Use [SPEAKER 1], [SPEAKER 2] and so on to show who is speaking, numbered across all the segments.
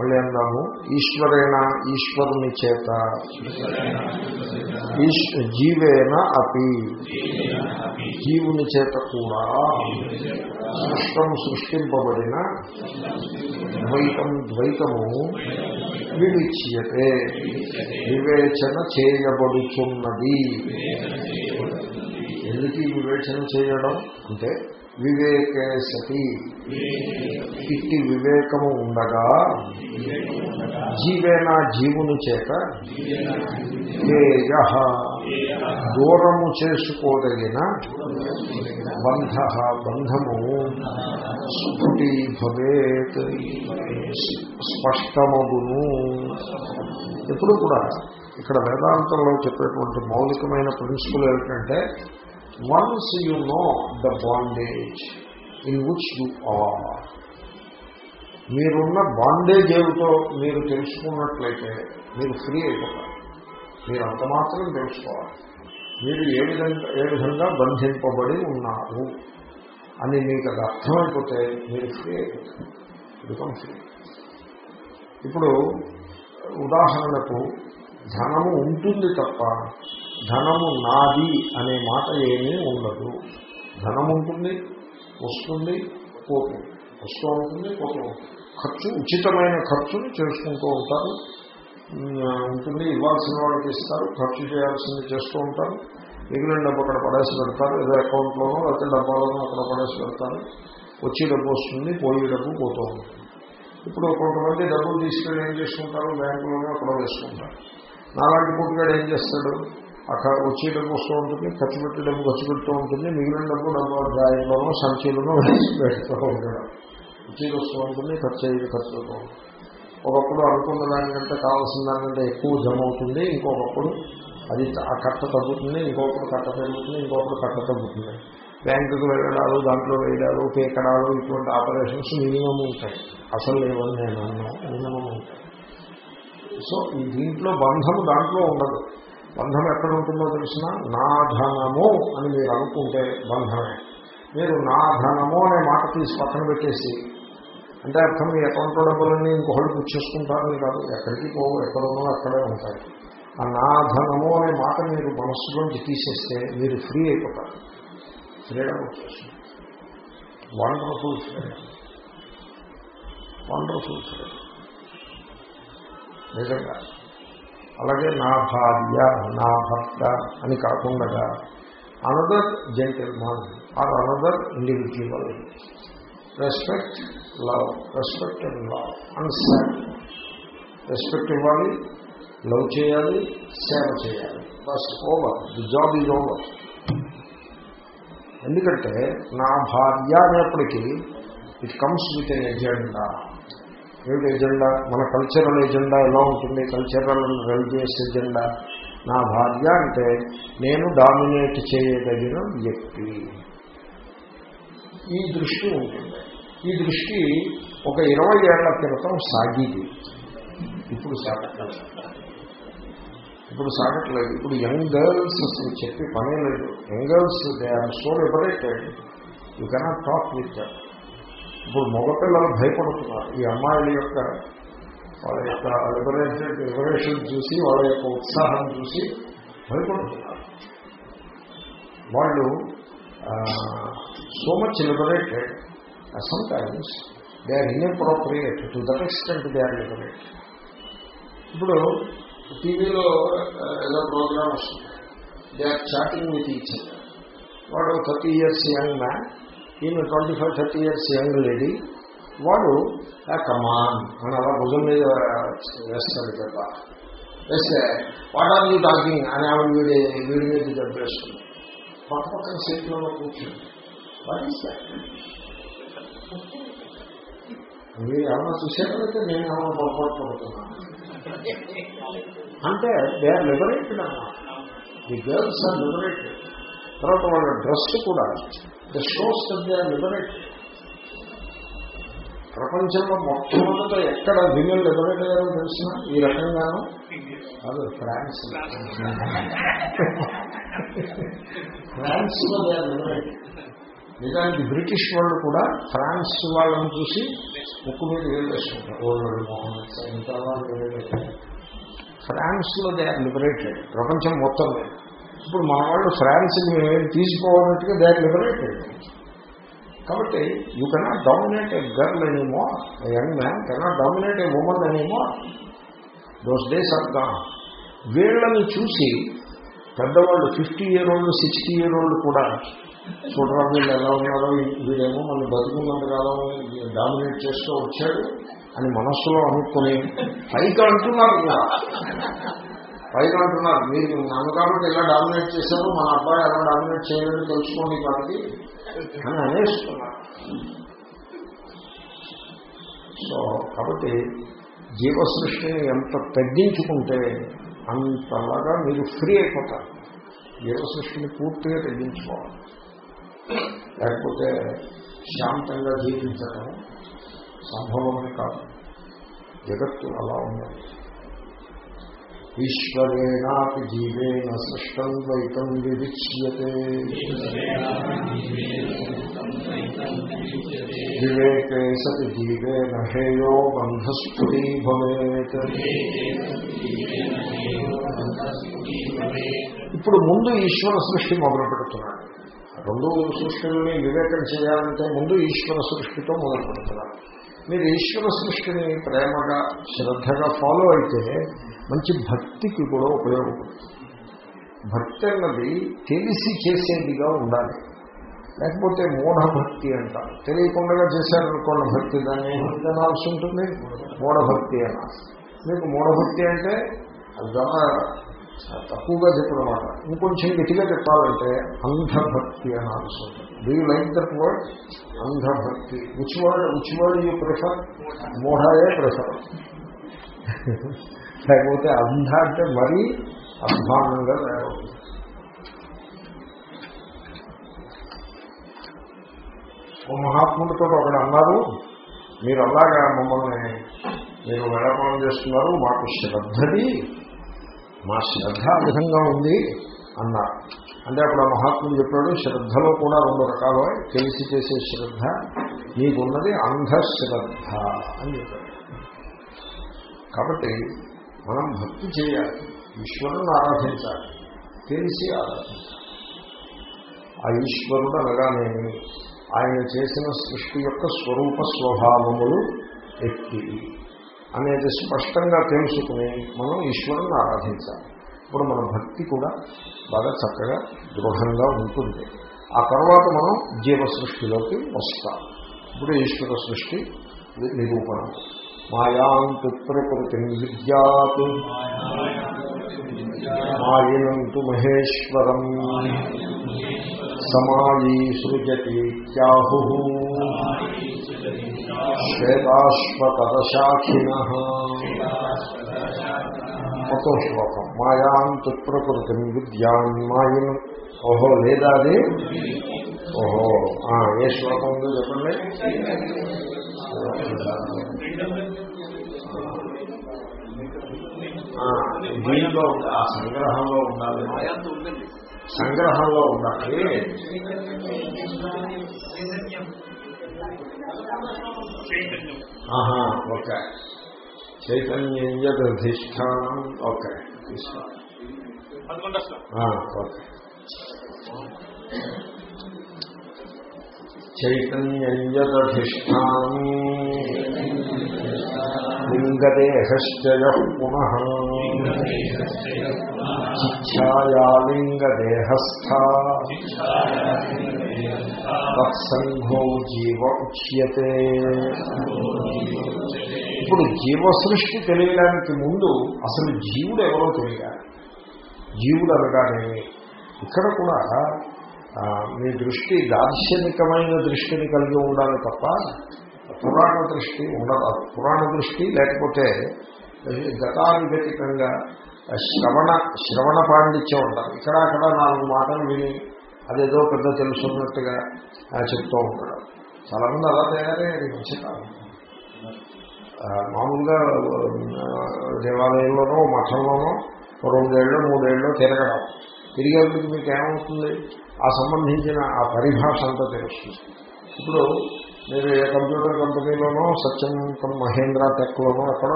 [SPEAKER 1] మళ్ళీ అందాము ఈశ్వరేణ ఈశ్వరుని చేత. జీవేన అపి. జీవుని చేత కూడా సృష్టం సృష్టింపబడిన ద్వైతం ద్వైతము వివిచ్యతే. వివేచన చేయబడుతున్నది ఎందుకు వివేచన చేయడం? అంటే వివేకే సతి. ఇట్టి వివేకము ఉండగా జీవేనా జీవుని చేత తేజ దూరము చేసుకోదగిన బంధ బంధము స్ఫుటి భవేత్. స్పష్టమగును. ఎప్పుడు కూడా ఇక్కడ వేదాంతంలో చెప్పేటువంటి మౌలికమైన ప్రిన్సిపల్ ఏమిటంటే once you know the bondage in which you are మీరున్న బాండేజ్ ఏమిటో మీరు తెలుసుకున్నట్లయితే మీరు ఫ్రీ అయిపోతారు. మీరు అంత మాత్రం తెలుసుకోవాలి. మీరు ఏ విధంగా ఏ విధంగా బంధింపబడి ఉన్నారు అని మీకు అది అర్థమైపోతే మీరు ఫ్రీ అయిపోతారు. బికమ్ ఫ్రీ ఇప్పుడు ఉదాహరణకు ధనము ఉంటుంది తప్ప ధనము నాది అనే మాట ఏమీ ఉండదు. ధనం ఉంటుంది వస్తుంది పోతుంది. వస్తూ ఉంటుంది పోతూ ఉంటుంది. ఖర్చు ఉచితమైన ఖర్చుని చేసుకుంటూ ఉంటారు. ఉంటుంది ఇవ్వాల్సిన వాళ్ళకి ఇస్తారు ఖర్చు చేయాల్సింది చేస్తూ ఉంటారు. మిగిలిన డబ్బు అక్కడ పడేసి పెడతారు ఏదో అకౌంట్లోనో లేకపోతే డబ్బాలోనో అక్కడ పడేసి పెడతారు. వచ్చే డబ్బు వస్తుంది పోయే డబ్బు పోతూ ఉంటుంది. ఇప్పుడు కొంతమంది డబ్బులు తీసుకెళ్ళి ఏం చేసుకుంటారు బ్యాంకులోనూ అక్కడ వేసుకుంటారు నాలాంటి పుట్టుగాడు ఏం చేస్తాడు? అక్కడ వచ్చే డబ్బు వస్తూ ఉంటుంది ఖర్చు పెట్టే డబ్బు ఖర్చు పెడుతూ ఉంటుంది మిగిలిన డబ్బు డబ్బు డ్రాయింగ్లోనో సంఖ్యలోనో పెడుతూ ఉండడం వచ్చేది వస్తూ ఉంటుంది ఖర్చు అయ్యేది ఖర్చు అవుతూ ఉంటుంది. ఒకప్పుడు అనుకున్న దానికంటే కావాల్సిన దానికంటే ఎక్కువ జమ అవుతుంది ఇంకొకప్పుడు అది ఆ కట్ట తగ్గుతుంది ఇంకొకప్పుడు కట్ట పెరుగుతుంది ఇంకొకప్పుడు కట్ట తగ్గుతుంది. బ్యాంకుకు వెళ్ళడాలు దాంట్లో వేయడాలు పేకడాలు ఇటువంటి ఆపరేషన్స్ మినిమం ఉంటాయి. అసలు లేవని నేను అన్నాను మినిమం ఉంటాయి. సో దీంట్లో బంధము దాంట్లో ఉండదు. బంధం ఎక్కడ ఉంటుందో తెలిసిన నాధనము అని మీరు అనుకుంటే బంధమే. మీరు నాధనము అనే మాట తీసి పక్కన పెట్టేసి అంటే అర్థం మీ అకౌంట్లో డబ్బులన్నీ ఇంకొకటి పుచ్చేసుకుంటారని కాదు ఎక్కడికి పోవు ఎక్కడున్నో అక్కడే ఉంటాయి. ఆ నాధనము అనే మాట మీరు మనస్సులోంచి తీసేస్తే మీరు ఫ్రీ అయిపోతారు. ఫ్రీడమ్ వచ్చేస్తుంది. వండర్ఫుల్ ఫ్రీడమ్ వండర్ఫుల్ ఫ్రీడమ్ నిజంగా. అలాగే నా భార్య నా భర్త అని కాకుండా another gentleman or another individual respect love respect and love and save respect ఇవ్వాలి లవ్ చేయాలి సేవ చేయాలి. First over the job is over ఎందుకంటే నా భార్య అనేప్పటికీ it comes with an agenda ఏమిటి ఎజెండా మన కల్చరల్ ఎజెండా ఎలా ఉంటుంది? కల్చరల్ రిలీజియస్ ఎజెండా నా భార్య అంటే నేను డామినేట్ చేయదగిన వ్యక్తి. ఈ దృష్టి ఉంటుంది. ఈ దృష్టి ఒక ఇరవై ఏళ్ళ క్రితం సాగింది. ఇప్పుడు సాగట్లేదు. ఇప్పుడు సాగట్లేదు. ఇప్పుడు యంగ్ గర్ల్స్ అసలు చెప్పి పనే లేదు. Young girls they are so liberated you cannot talk with ఇప్పుడు మగపిల్లలు భయపడుతున్నారు. ఈ అమ్మాయిల యొక్క వాళ్ళ యొక్క లిబరేషన్ లిబరేషన్ చూసి వాళ్ళ యొక్క ఉత్సాహం చూసి భయపడుతున్నారు. వాళ్ళు so much liberated sometimes they are inappropriate to that extent they are liberated ఇప్పుడు టీవీలో ఏదో ప్రోగ్రామ్ వస్తుంది. They are chatting with each వాడు థర్టీ ఇయర్స్ యంగ్ మ్యాన్. ఈమె twenty five thirty years young lady వాడు కమాన్ అని అలా భుజం మీద వేస్తాడు దెబ్బ వేస్తే వాట్ ఆర్ యూ టాకింగ్ అని ఆవిడ వీడి వీడి మీద దెబ్బ వేస్తుంది పక్క పక్కన సీట్లలో కూర్చుంది వాట్ ఈస్ మీరు ఏమన్నా చూసేటైతే నేను ఏమన్నా పొరపాటు పడుతున్నాను అంటే దే ఆర్ లిబరేటెడ్ అన్నమాట ది గర్ల్స్ ఆర్ లిబరేటెడ్ తర్వాత వాళ్ళ డ్రెస్ కూడా the shows they are liberated ప్రపంచంలో మొట్టమొదట ఎక్కడ విమెన్ లిబరేట్ అయ్యారో తెలిసిన ఈ రకంగాను అది ఫ్రాన్స్. ఫ్రాన్స్లో దే ఆర్ లిబరేటెడ్ నిజానికి బ్రిటిష్ వాళ్ళు కూడా ఫ్రాన్స్ వాళ్ళని చూసి ముక్కు మీద వేలు వేసుకుంటారు. ఓల్డ్ మోహన్ ఫ్రాన్స్లో దే ఆర్ లిబరేటెడ్ ప్రపంచం మొత్తం మీద. ఇప్పుడు మన వాళ్ళు ఫ్రాన్స్ తీసుకోవాలంటే తీసుకోవాలన్నట్టుగా దే లిబరేటెడ్ కాబట్టి you cannot dominate a girl anymore young man cannot dominate a woman anymore those days అర్థం వీళ్ళని చూసి పెద్దవాళ్ళు fifty year old sixty year old కూడా చూడరా వీళ్ళు ఎలా ఉన్నారో వీడేమో మన బతుకున్నంత కాలం డామినేట్ చేస్తూ వచ్చాడు అని మనస్సులో అనుకుని పైకి అంటున్నారు పైన పైగా అంటున్నారు మీరు నన్ను కాబట్టి ఎలా డామినేట్ చేశారు మన అబ్బాయి ఎలా డామినేట్ చేయాలని తెలుసుకోండి కాబట్టి అని అనేస్తున్నారు. సో కాబట్టి జీవ సృష్టిని ఎంత తగ్గించుకుంటే అంతలాగా మీరు ఫ్రీ అయిపోతారు. జీవ సృష్టిని పూర్తిగా తగ్గించుకోవాలి. లేకపోతే శాంతంగా జీవించడం సంభవమే కాదు. జగత్తు అలా ఉన్నది ఈశ్వరేణాపి జీవేన సృష్టం ద్వైతం వివిచ్యతే. వివేకే సతి జీవేన హేయో బంధస్ఫుటీ భవేత్. ఇప్పుడు ముందు ఈశ్వర సృష్టి మొదలు పెడుతున్నాడు రెండు సృష్టిని వివేకం చేయాలంటే ముందు ఈశ్వర సృష్టితో మొదలు పెడుతున్నాడు మీరు ఈశ్వర సృష్టిని ప్రేమగా శ్రద్ధగా ఫాలో అయితే మంచి భక్తికి కూడా ఉపయోగపడుతుంది. భక్తి అన్నది తెలిసి చేసేదిగా ఉండాలి. లేకపోతే మూఢభక్తి అంటారు. తెలియకుండా చేశారనుకోండి భక్తి దాన్ని ఏమిటి అనాల్సి ఉంటుంది? మూఢభక్తి అనాలి మీకు మూఢభక్తి అంటే అది చాలా తక్కువగా చెప్పినమాట ఇంకొంచెం గట్టిగా చెప్పాలంటే అంధభక్తి అనాల్సి ఉంటుంది. Do you like that word అంధభక్తి. Which word which word you prefer మూఢయే prefer లేకపోతే అంధ అంటే మరీ అధ్వానంగా తయారవుతుంది. ఓ మహాత్ముడితో ఒకడు అన్నారు మీరు అలాగా మమ్మల్ని మీరు విడపడం చేస్తున్నారు మాకు శ్రద్ధది మా శ్రద్ధ ఆ విధంగా ఉంది అన్నారు. అంటే అప్పుడు ఆ మహాత్ముడు చెప్పాడు శ్రద్ధలో కూడా రెండు రకాలు తెలిసి చేసే శ్రద్ధ నీకున్నది అంధశ్రద్ధ అని చెప్పాడు. కాబట్టి మనం భక్తి చేయాలి ఈశ్వరుని ఆరాధించాలి తెలిసి ఆరాధించాలి ఆ ఈశ్వరుడు అనగానేమి ఆయన చేసిన సృష్టి యొక్క స్వరూప స్వభావములు ఎత్తి అనేది స్పష్టంగా తెలుసుకుని మనం ఈశ్వరుని ఆరాధించాలి. ఇప్పుడు మన భక్తి కూడా బాగా చక్కగా దృఢంగా ఉంటుంది. ఆ తర్వాత మనం జీవ సృష్టిలోకి వస్తాం. ఇప్పుడు ఈశ్వర సృష్టి నిరూపణ. మాయాంతు ప్రకృతి విద్యాత్ మాయినంతు మహేశ్వరం సమాయీ సృజతి త్యాహు శ్వేతాశ్వతరశాఖిన మొత్తం శ్లోకం మాయాంతు ప్రకృతి విద్యాన్ మాయను ఓహో లేదా అది ఓహో ఆ, ఏ శ్లోకం ఉందో చెప్పండి ఆ, దీనిలో. ఆ సంగ్రహంలో ఉండాలి. సంగ్రహంలో ఉండాలి. ఓకే. చైతన్యం యదధిష్టానం ఓకే ఓకే. చైతన్యం లింగదేహశ్చయ పునః. చిచ్ఛాయా తత్సంఘో జీవ ఉచ్యతే ఇప్పుడు జీవసృష్టి తెలియడానికి ముందు అసలు జీవుడు ఎవరో తెలియాలి. జీవుడు అనగానే ఇక్కడ కూడా మీ దృష్టి దార్శనికమైన దృష్టిని కలిగి ఉండాలి తప్ప పురాణ దృష్టి ఉండదు. పురాణ దృష్టి లేకపోతే గతానుగతికంగా శ్రవణ శ్రవణ పాండిత్యం ఉంటారు ఇక్కడ అక్కడ నాలుగు మాటలు విని అదేదో పెద్ద తెలుసున్నట్టుగా చెప్తూ ఉంటాడు. చాలా మంది అలా తయారే అది మంచి కాదు. మామూలుగా దేవాలయంలోనో మఠంలోనో రెండేళ్ళు మూడేళ్ళు తిరగడం తిరిగేప్పటికి మీకు ఏమవుతుంది ఆ సంబంధించిన ఆ పరిభాష అంతా తెలుస్తుంది. ఇప్పుడు మీరు ఏ కంప్యూటర్ కంపెనీలోనో సత్యం మహేంద్ర టెక్లోనో అక్కడ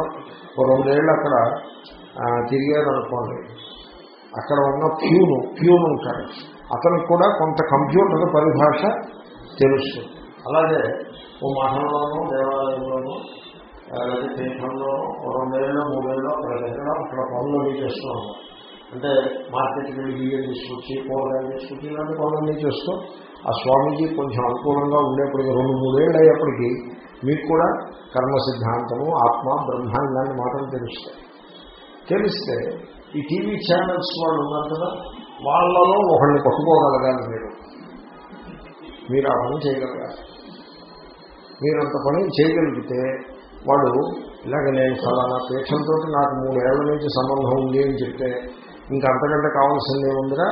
[SPEAKER 1] ఒక రెండేళ్ళు అక్కడ తిరిగారనుకోండి అక్కడ ఉన్న ప్యూను ప్యూన్ ఉంటాడు అతనికి కూడా కొంత కంప్యూటర్ పరిభాష తెలుసు అలాగే ఓ మఠంలోనో దేవాలయంలోనో లేకపోతే పీఠంలోనూ రెండేళ్ళు మూడేళ్ళు అక్కడ దగ్గర అక్కడ పనులు చేస్తూ అంటే మార్కెట్కి వెళ్ళి బియ్యం తీసుకొచ్చి కూరగాయలు తీసుకొచ్చి ఇలాంటి పనులన్నీ చేస్తూ ఆ స్వామీజీ కొంచెం అనుకూలంగా ఉండేప్పటికీ రెండు మూడేళ్ళు అయ్యేప్పటికీ మీకు కూడా కర్మ సిద్ధాంతము ఆత్మ బ్రహ్మ ఇలాంటి మాటలు తెలుస్తాయి. తెలిస్తే ఈ టీవీ ఛానల్స్ వాళ్ళు ఉన్నారు కదా వాళ్ళలో ఒకళ్ళని పట్టుకోగలగాలి మీరు. మీరు ఆ పని చేయగలగాలి. మీరంత పని చేయగలిగితే వాడు ఇలాగ నేను ఫలానా పీఠంతో నాకు మూడేళ్ళ నుంచి సంబంధం ఉంది అని చెప్తే ఇంకా అంతకంటే కావాల్సింది ఏముందిరా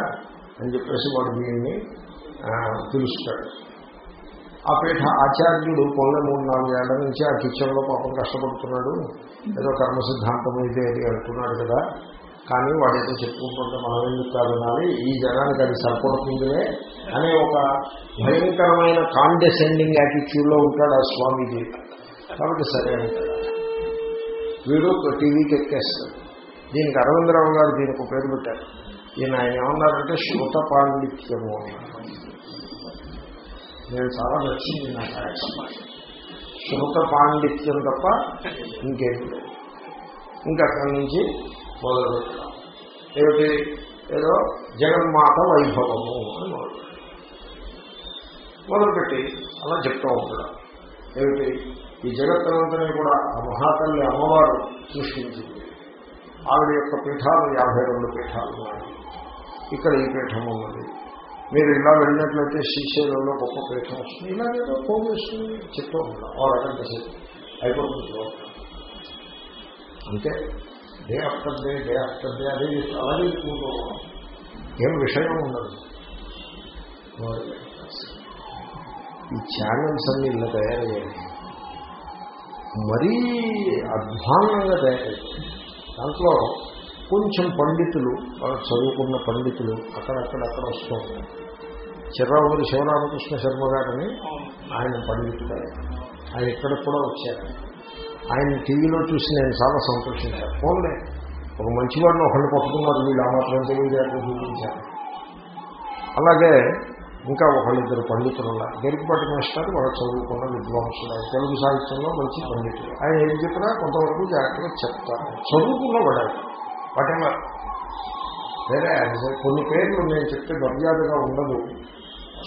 [SPEAKER 1] అని చెప్పేసి వాడు దీన్ని పిలుస్తాడు. ఆ పీఠ ఆచార్యుడు పొల్ల మూడు నాలుగు ఏళ్ళ నుంచి ఆ కిచెన్లో పాపం కష్టపడుతున్నాడు. ఏదో కర్మ సిద్ధాంతం ఇదే అది అంటున్నాడు కదా. కానీ వాడైతే చెప్పుకుంటుంటే మనం ఎందుకు కాదనాలి ఈ జనానికి అది సరిపడుతుందిలే అనే ఒక భయంకరమైన కాండెసెండింగ్ యాటిట్యూడ్లో ఉంటాడు ఆ స్వామీజీ. కాబట్టి సరే వీడు టీవీకి ఎక్కేస్తాడు. దీనికి అరవిందరావు గారు దీనికి ఒక పేరు పెట్టారు. ఈయన ఆయన ఏమన్నారంటే శృత పాండిత్యము నేను చాలా నచ్చింది నాకు శృత పాండిత్యం తప్ప ఇంకేం లేదు. ఇంకా అక్కడి నుంచి మొదలు పెట్టాం ఏమిటి? ఏదో జగన్మాత వైభవము అని మొదలు మొదలుపెట్టి అలా చెప్తూ ఉంటాడు ఏమిటి? ఈ జగత్తునంతని కూడా ఆ మహాతల్లి అమ్మవారు సృష్టించింది. ఆవిడ యొక్క పీఠాలు యాభై రెండు పీఠాలు ఉన్నాయి. ఇక్కడ ఈ పీఠం ఉన్నది. మీరు ఇలా వెళ్ళినట్లయితే శ్రీశైలంలో గొప్ప పీఠం వస్తుంది. ఇలాగేదో ఫోన్ చేస్తుంది చెప్తూ ఉంటాం ఓ రకంగా సేపు అయిపోతుంది ప్రోగ్రాం. అంతే. Day after day day after day అదే చేస్తూ అలాగే చెప్పుకుంటూ ఉన్నాం. ఏం విషయం ఉండదు. ఈ ఛానల్స్ అన్ని ఇలా తయారయ్యాయి. మరీ అధ్వానంగా తయారయ్యాయి. దాంట్లో కొంచెం పండితులు చదువుకున్న పండితులు అక్కడక్కడక్కడ వస్తూ ఉంటారు. చిర్రావుడి శివరామకృష్ణ శర్మ గారిని ఆయన పండితుడు ఆయన. ఇక్కడికి కూడా వచ్చారు. ఆయన టీవీలో చూసి నేను చాలా సంతోషించాను. ఫోన్లే ఒక మంచివాడిని ఒకరిని పట్టుకున్నారు వీళ్ళు ఆ మాత్రం తెలియజేయడం చూపించారు అలాగే ఇంకా ఒకళ్ళిద్దరు పండితులు గరికపాటి మాస్టర్ వాళ్ళు చదువుకున్న విద్వాంసులు. తెలుగు సాహిత్యంలో మంచి పండితులు ఆయన ఏం చెప్పినా కొంతవరకు జాగ్రత్తగా చెప్తారు. చదువుకున్న పడాలి వాటెవర్ వేరే కొన్ని పేర్లు నేను చెప్తే మర్యాదగా ఉండదు.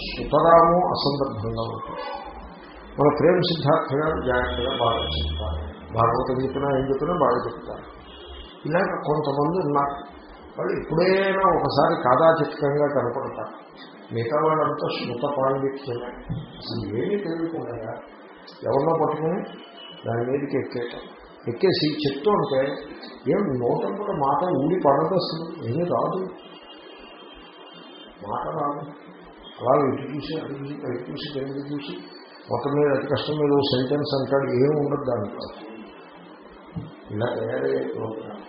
[SPEAKER 1] సుతరాము అసందర్భంగా ఉంటుంది. మన ప్రేమ సిద్ధార్థ గారు జాగ్రత్తగా బాగా చెప్తారు. భాగవతం చెప్పినా ఏం చెప్పినా బాగా చెప్తారు. ఇలాగ కొంతమంది ఉన్నారు. వాళ్ళు ఎప్పుడైనా ఒకసారి కాదాచిత్కంగా కనపడతారు. మిగతా వాళ్ళంతా శృత పాండిత్యమే అసలు ఏమీ తెలియకుండా ఎవరినో పట్టుకుని దాని మీదకి ఎక్కేయటం ఎక్కేసి చెప్తూ ఉంటే ఏం నోటం కూడా మాట ఊడి పడదు అసలు? ఏమీ రాదు. మాట రాదు. అలా ఇటు చూసి అటు చూసి అటు చూసి కిందకి చూసి మొత్తం మీద అతి కష్టం మీద సెంటెన్స్ అంటాడు. ఏం ఉండదు దాంట్లో. ఇలా తయారయ్యే ప్రోగ్రామ్.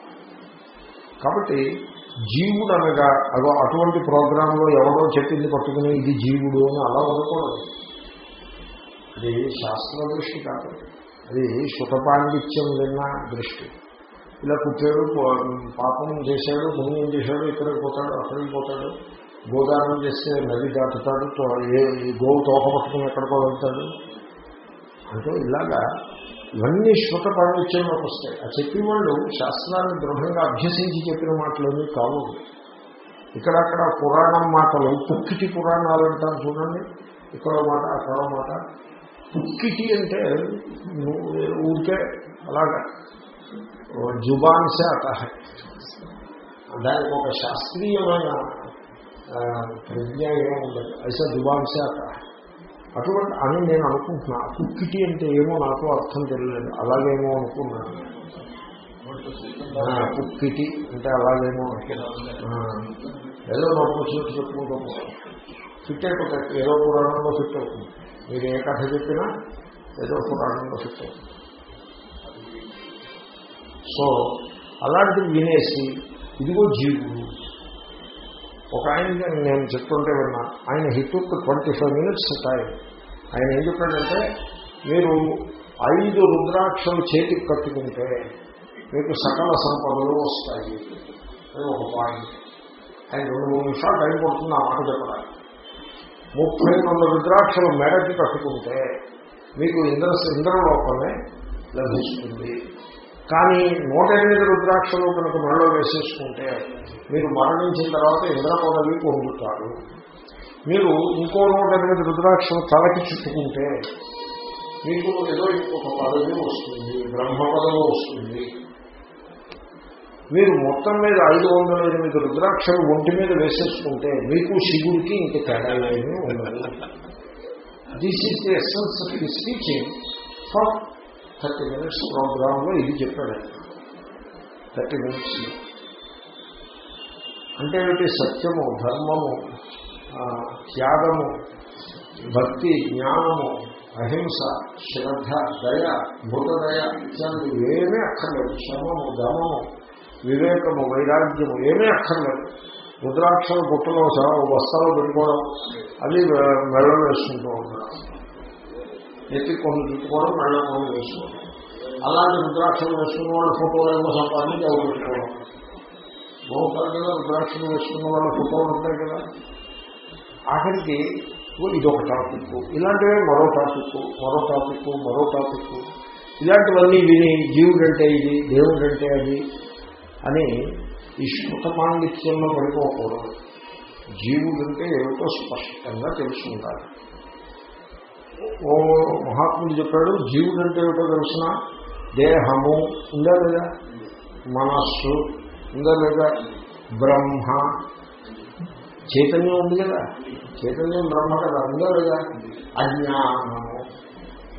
[SPEAKER 1] కాబట్టి జీవుడు అనగా అదో అటువంటి ప్రోగ్రాంలో ఎవరో చెప్పింది పట్టుకుని ఇది జీవుడు అని అలా ఉండకూడదు అది శాస్త్ర దృష్టి కాదు. అది సుఖపాండిత్యం విన్న దృష్టి. ఇలా పుట్టాడు పాపం చేశాడు పుణ్యం చేశాడు ఇక్కడికి పోతాడు అక్కడికి పోతాడు గోదానం చేస్తే నది దాటుతాడు తో- ఏ గోవు తోక పట్టుకుని ఎక్కడికో వెళ్తాడు. అంటే ఇలాగా ఇవన్నీ శ్రుత పాండిత్యంలోకి వస్తాయి. ఆ చెప్పి వాళ్ళు శాస్త్రాన్ని దృఢంగా అభ్యసించి చెప్పిన మాటలేమీ కావు. ఇక్కడక్కడ పురాణం మాటలు పుక్కిటి పురాణాలు అంటారు చూడండి. ఇక్కడ మాట అక్కడ మాట. పుక్కిటి అంటే ఊరికే అలాగా. జుబాన్సే జుబాన్ అత దానికి ఒక శాస్త్రీయమైన ప్రజ్ఞ ఏమో ఉండదు అయితే జుబాన్సే అత అటువంటి అని నేను అనుకుంటున్నా. కుక్కిటి అంటే ఏమో నాకు అర్థం తెలియలేదు. అలాగేమో అనుకున్నాను. కుక్కిటి అంటే అలాగేమో ఏదో నోట్ చోటు చెప్పుకుంటూ ఫిట్ అయిపోతాయి ఏదో పురాణంలో ఫిట్ అవుతుంది. మీరు ఏ కథ చెప్పినా ఏదో పురాణంలో ఫిట్ అవుతుంది. సో అలాంటివి వినేసి ఇదిగో జీవుడు ఒక ఆయన నేను చెప్తుంటే విన్నా ఆయన he took twenty five minutes time ఆయన ఏం చెప్పాడంటే మీరు ఐదు రుద్రాక్షలు చేతికి కట్టుకుంటే మీకు సకల సంపదలు వస్తాయి అని ఒక పాయింట్ ఆయన రెండు మూడు నిమిషాలు టైం పడుతుంది ఆ మాట చెప్పడానికి. ముప్పై రెండు రుద్రాక్షలు మెడకి కట్టుకుంటే మీకు ఇంద్ర ఇంద్రలోకమే లభిస్తుంది. కానీ నూట ఎనిమిది రుద్రాక్షలు కనుక మెడలో వేసేసుకుంటే మీరు మరణించిన తర్వాత ఇంద్ర పదవి పొందుతారు మీరు ఇంకో నూట ఎనిమిది రుద్రాక్షలు తలకి చుట్టుకుంటే మీకు ఏదో ఇంకొక పదవి వస్తుంది బ్రహ్మ పదవి వస్తుంది. మీరు మొత్తం మీద ఐదు వందల ఎనిమిది రుద్రాక్షలు ఒంటి మీద వేసేసుకుంటే మీకు శివుడికి ఇంక తేడా ఉండదు. This is the essence of the speeching for thirty minutes ప్రోగ్రాంలో ఇది చెప్పాడు. Thirty minutes. అంటే ఏమిటి సత్యము ధర్మము త్యాగము భక్తి జ్ఞానము అహింస శ్రద్ధ దయ భూతదయ ఇత్యాది ఏమీ అక్కర్లేదు. శ్రమము దమము వివేకము వైరాగ్యము ఏమీ అక్కర్లేదు. రుద్రాక్షల గుట్టలో చాలా వస్తాలో పెట్టుకోవడం అది మెడలు వేసుకుంటూ ఉంటారు. చెప్పి కొన్ని చుట్టుకోవడం మెళ్ళ కొన్ని వేసుకోవడం అలాంటి రుద్రాక్షలు వేసుకున్న వాళ్ళ ఫోటోలు ఏమో సంపాదించి అవి పెట్టుకోవడం. బహుపరంగా రుద్రాక్షలు వేసుకున్న వాళ్ళ ఫోటోలు ఉంటాయి కదా. ఆఖరికి ఓ ఇదొక టాపిక్. ఇలాంటివే మరో టాపిక్ మరో టాపిక్ మరో టాపిక్. ఇలాంటివన్నీ విని జీవుడంటే ఇది దేవుడంటే అది అని ఈ శృత పాండిత్యంలో పడిపోకూడదు. జీవుడంటే ఏమిటో స్పష్టంగా తెలుసుకుంటారు ఓ మహాత్ముడు చెప్పాడు జీవుడంటే ఏమిటో తెలుసిన? దేహము. ఉందా లేదా? మనస్సు. ఉందా లేదా? బ్రహ్మ. చైతన్యం ఉంది కదా? చైతన్యం బ్రహ్మ కదా? ఉందా లేదా? అజ్ఞానము.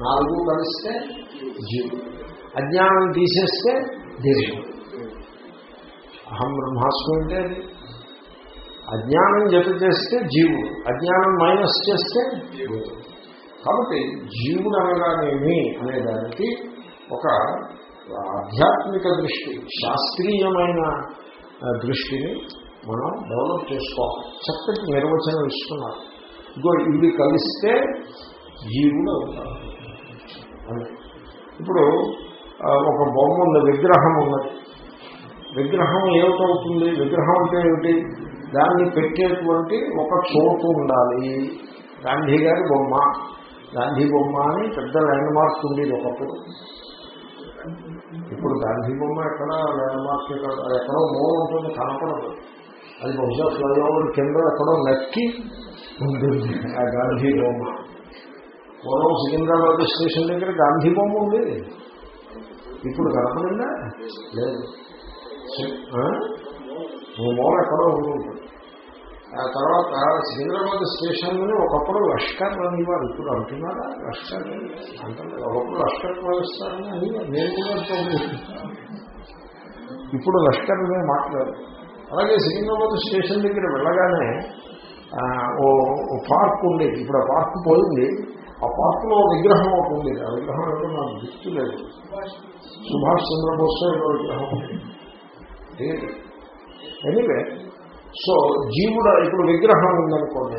[SPEAKER 1] నాలుగు కలిస్తే జీవుడు. అజ్ఞానం తీసేస్తే దేశం. అహం బ్రహ్మాస్మి అంటే అది. అజ్ఞానం జత చేస్తే జీవుడు. అజ్ఞానం మైనస్ చేస్తే జీవుడు. కాబట్టి జీవుడు అనగానేమి అనేదానికి ఒక ఆధ్యాత్మిక దృష్టి శాస్త్రీయమైన దృష్టిని మనం డెవలప్ చేసుకోవాలి. చక్కటి నిర్వచనం ఇస్తున్నారు. ఇగో ఇవి కలిస్తే జీవుడు అవుతారు ఇప్పుడు ఒక బొమ్మ ఉంది విగ్రహం ఉన్నది విగ్రహం ఏమిటవుతుంది? విగ్రహం అంటే ఏమిటి? దాన్ని పెట్టేటువంటి ఒక చోటు ఉండాలి. గాంధీ గారి బొమ్మ. గాంధీ బొమ్మ అని పెద్ద ల్యాండ్ మార్క్ ఉండేది ఒకప్పుడు. ఇప్పుడు గాంధీ బొమ్మ ఎక్కడ ల్యాండ్ మార్క్ ఎక్కడ అది ఎక్కడో మూల ఉంటుంది కనపడదు. అది బహుశా ఫ్లైఓవర్ కింద ఎక్కడో నక్కి ఉంటుంది ఆ గాంధీ బొమ్మ. పూర్వం సికింద్రాబాద్ స్టేషన్ దగ్గర గాంధీ బొమ్మ ఉండేది. ఇప్పుడు కనపడిందా? లేదు. మూల ఎక్కడో ఉంటుంది. తర్వాత సికింద్రాబాద్ స్టేషన్లోనే ఒకప్పుడు లష్కర్ అనేవారు ఇప్పుడు అంటున్నారా? లష్కర్ అంటే ఒకప్పుడు లష్కర్ ప్రవేశిస్తారని అని నేను కూడా అంటాను. ఇప్పుడు లష్కర్ అనే మాట్లాడు అలాగే సికింద్రాబాద్ స్టేషన్ దగ్గర వెళ్ళగానే ఓ పార్క్ ఉండేది ఇప్పుడు ఆ పార్క్ పోయింది. ఆ పార్క్లో విగ్రహం ఒకటి ఉంది. ఆ విగ్రహం అంటే నాకు గుర్తు లేదు. సుభాష్ చంద్రబోస్ విగ్రహం ఉంది. ఎనీవే సో జీవుడు ఇప్పుడు విగ్రహం ఉందనుకోండి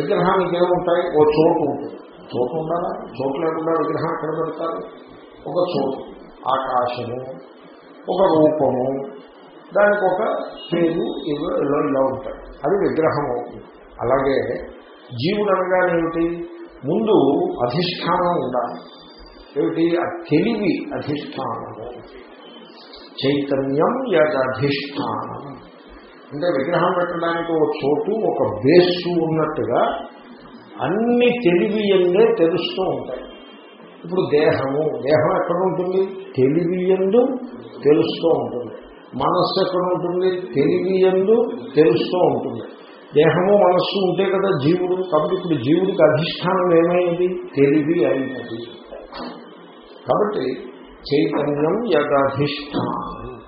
[SPEAKER 1] విగ్రహానికి ఏముంటాయి? ఓ చోటు ఉంటుంది. చోటు ఉండాలా? చోటు లేకుండా విగ్రహం ఎక్కడ పెడతారు? ఒక చోటు. ఆకాశము ఒక రూపము దానికి ఒక పేరు ఇవి ఇలా ఇలా ఉంటాయి. అది విగ్రహం అవుతుంది. అలాగే జీవుడు అనగానేమిటి ముందు అధిష్టానం ఉండాలి. ఏమిటి? ఆ తెలివి అధిష్టానము. చైతన్యం యదధిష్టానం. అంటే విగ్రహం పెట్టడానికి ఒక చోటు ఒక బేసు ఉన్నట్టుగా అన్ని తెలివియందే తెలుస్తూ ఉంటాయి. ఇప్పుడు దేహము దేహం ఎక్కడ ఉంటుంది? తెలివియందు తెలుస్తూ ఉంటుంది. మనస్సు ఎక్కడ ఉంటుంది? తెలివియందు తెలుస్తూ ఉంటుంది. దేహము మనస్సు ఉంటే కదా జీవుడు. కాబట్టి ఇప్పుడు జీవుడికి అధిష్టానం ఏమైంది? తెలివి అయినది. కాబట్టి చైతన్యం యదధిష్టానం.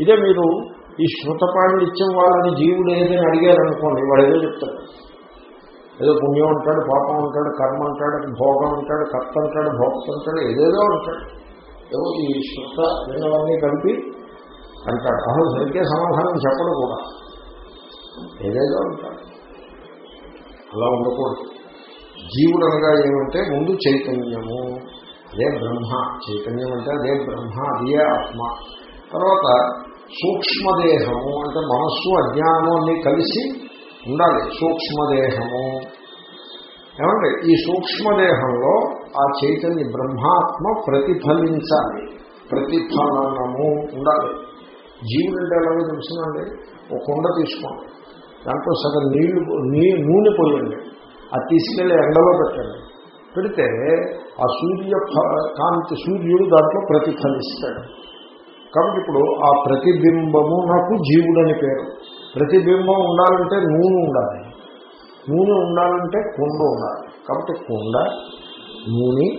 [SPEAKER 1] ఇదే మీరు ఈ శృత పాండిత్యం వాళ్ళని జీవుడు ఏదని అడిగారనుకోండి వాడు ఏదో చెప్తాడు. ఏదో పుణ్యం అంటాడు పాపం అంటాడు కర్మ అంటాడు భోగం అంటాడు కర్త అంటాడు భోక్త అంటాడు ఏదేదో అంటాడు. ఏదో ఈ శృత వినవన్నీ కలిపి అంటాడు. అసలు సరిగ్గా సమాధానం చెప్పడు కూడా. ఏదేదో అంటాడు. అలా ఉండకూడదు. జీవుడు అనగా ఏమంటే ముందు చైతన్యము అదే బ్రహ్మ. చైతన్యం అంటే అదే బ్రహ్మ అదే ఆత్మ. తర్వాత సూక్ష్మదేహము అంటే మనస్సు అజ్ఞానము అన్నీ కలిసి ఉండాలి. సూక్ష్మదేహము. ఏమంటే ఈ సూక్ష్మదేహంలో ఆ చైతన్య బ్రహ్మాత్మ ప్రతిఫలించాలి. ప్రతిఫలనము ఉండాలి. జీవుడు అంటే ఎలాగో తెలుసునండి? ఒక కుండ తీసుకోండి. దాంట్లో సగం నీళ్ళు నీ నూనె పోయండి. అది తీసుకెళ్ళి ఎండలో పెట్టండి. పెడితే ఆ సూర్య కాంతి సూర్యుడు దాంట్లో ప్రతిఫలిస్తాడు. కాబట్టి ఇప్పుడు ఆ ప్రతిబింబము నాకు జీవుడని పేరు. ప్రతిబింబం ఉండాలంటే నూనె ఉండాలి. నూనె ఉండాలంటే కుండ ఉండాలి. కాబట్టి కుండ నూనె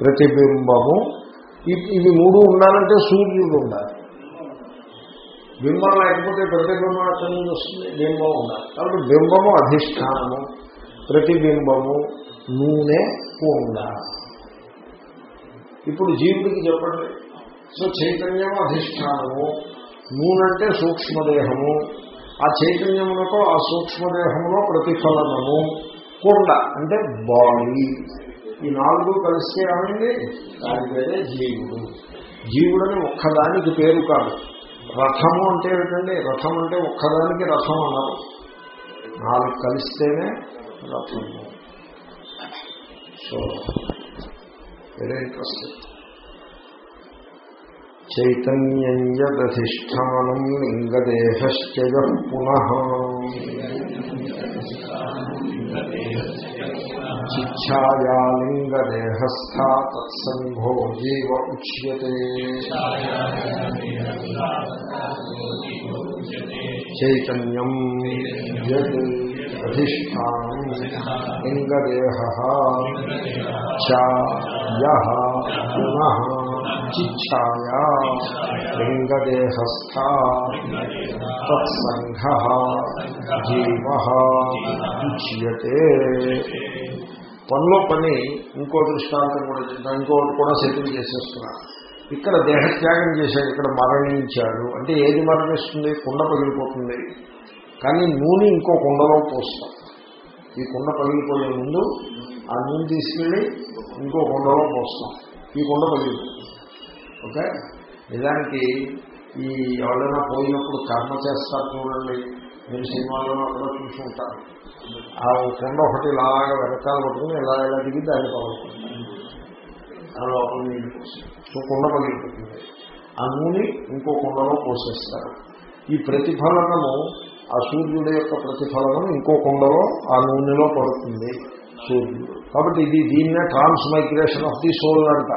[SPEAKER 1] ప్రతిబింబము ఇ- ఇవి మూడు ఉండాలంటే సూర్యుడు ఉండాలి. బింబం లేకపోతే ప్రతిబింబం నుంచి వస్తుంది? బింబం ఉండాలి. కాబట్టి బింబము అధిష్టానము ప్రతిబింబము నూనె కుండ. ఇప్పుడు జీవుడికి చెప్పండి. సో చైతన్యము అధిష్టానము నూనంటే సూక్ష్మదేహము. ఆ చైతన్యములకు ఆ సూక్ష్మదేహంలో ప్రతిఫలనము. కుండ అంటే బాడీ. ఈ నాలుగు కలిస్తే ఏమండి దాని పేరే జీవుడు. జీవుడని ఒక్కదానికి పేరు కాదు. రథము అంటే ఏమిటండి? రథం అంటే ఒక్కదానికి రథం అన్నారు. నాలుగు కలిస్తేనే రథము. సో వెరీ ఇంట్రెస్టింగ్ చైతన్యం యదధిష్టానం లింగదేహశ్చయ పునః. చిచ్ఛాయా లింగదేహస్థా తత్సంఘో జీవ ఉచ్యతే. చైతన్యం అధిష్టానం లింగదేహ చ పునః. చిచ్ఛాయా లింగదేహస్థ తత్సంఘ జీవ ఉచ్యతే. పనిలో పని ఇంకో దృష్టాంతం కూడా చెప్తాను ఇంకోటి కూడా సెటిల్ చేసేస్తున్నా ఇక్కడ దేహత్యాగం చేశాడు ఇక్కడ మరణించాడు. అంటే ఏది మరణిస్తుంది? కుండ పగిలిపోతుంది. కానీ నూనె ఇంకో కుండలో పోస్తాం. ఈ కుండ పగిలిపోయే ముందు ఆ నూనె తీసుకెళ్ళి ఇంకో కుండలో పోస్తాం. ఈ కుండ పగిలిపోతుంది. ఓకే? నిజానికి ఈ ఎవరైనా పోయినప్పుడు కర్మ చేస్తారు చూడండి. మీరు సినిమాల్లో అక్కడ చూసుకుంటారు ఆ కుండ ఒకటి ఇలాగా వెనకాల పట్టుకుని ఇలా ఇలా దిగి దాన్ని పగలుకుంటారు ఆ లోపల నీళ్ళు సో కుండ పగిలిపోతుంది. ఆ నూనె ఇంకో కుండలో పోసేస్తారు. ఈ ప్రతిఫలనము ఆ సూర్యుడి యొక్క ప్రతిఫలనం ఇంకో కుండలో ఆ నూనెలో పడుతుంది సూర్యుడు. కాబట్టి ఇది దీన్నే transmigration of the soul అంట